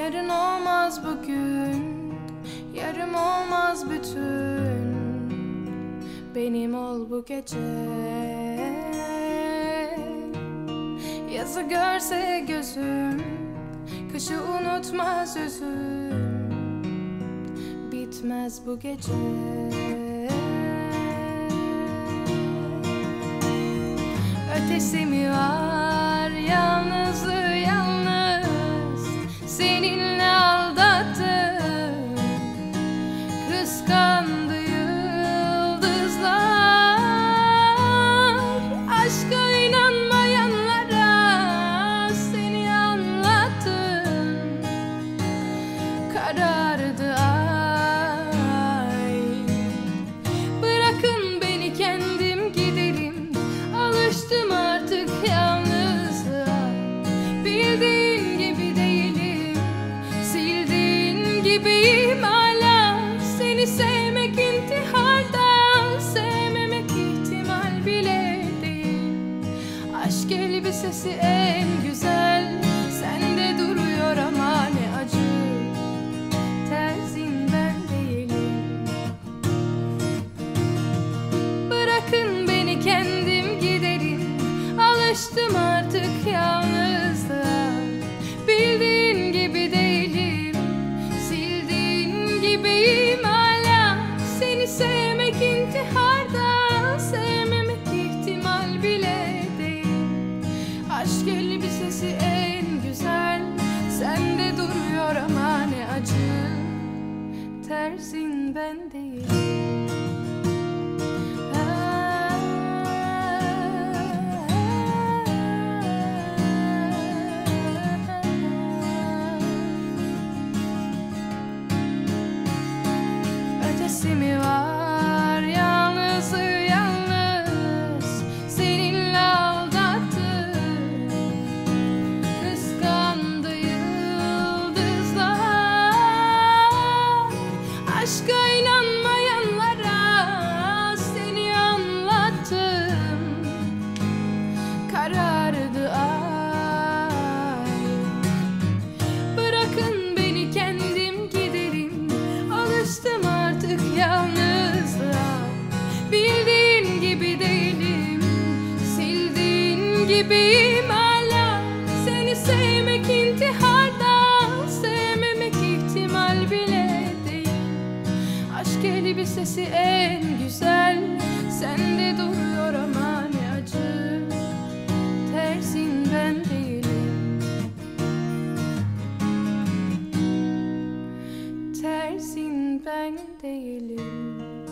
Yarın olmaz bugün Yarım olmaz bütün. Benim ol bu gece. Yazı görse gözüm Kışı unutmaz üzüm Bitmez bu gece. Ötesi mi var yalnızlığı yalnız sinning gibiyim hala. Seni sevmek intiharda Sevmemek ihtimal bile değil. Aşk elbisesi en güzel Sende duruyor ama ne acı. Terzin ben değilim. Bırakın beni kendim giderim. Alıştım artık be Ötesi mi gibiyim hala. Seni sevmek intiharda Sevmemek ihtimal bile değil. Aşk elbisesi en güzel Sende duruyor ama ne acı. Tersin ben değilim. Tersin ben değilim